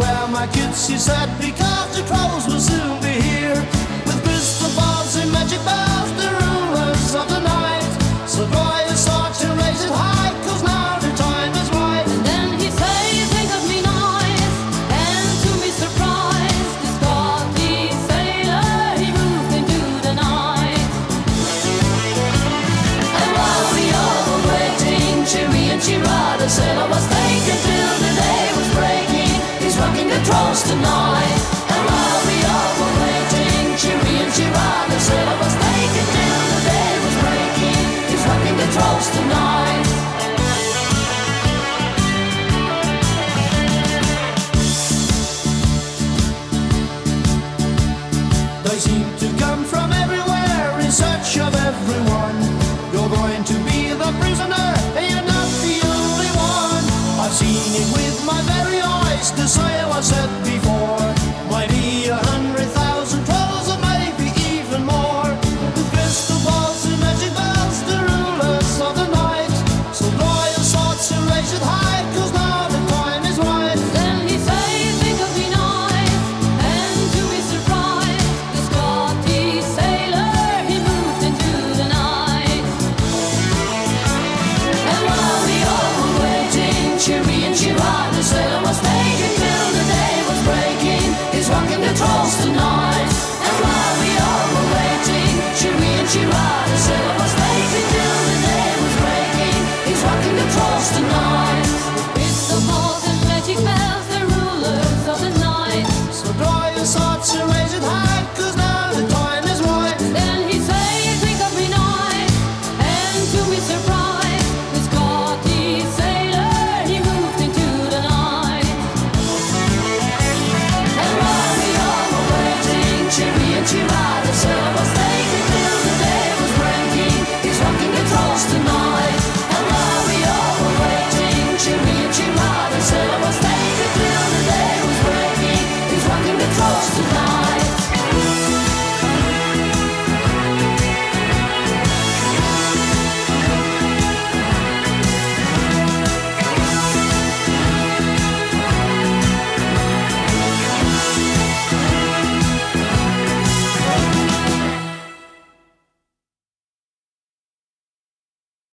where my kids, she said, because the crows will soon the trolls tonight. And while we all were waiting, Cheery and Chira, the sailor was taken till the day was breaking. He's rocking the trolls tonight. They seem to come from everywhere in search of everyone. Only one.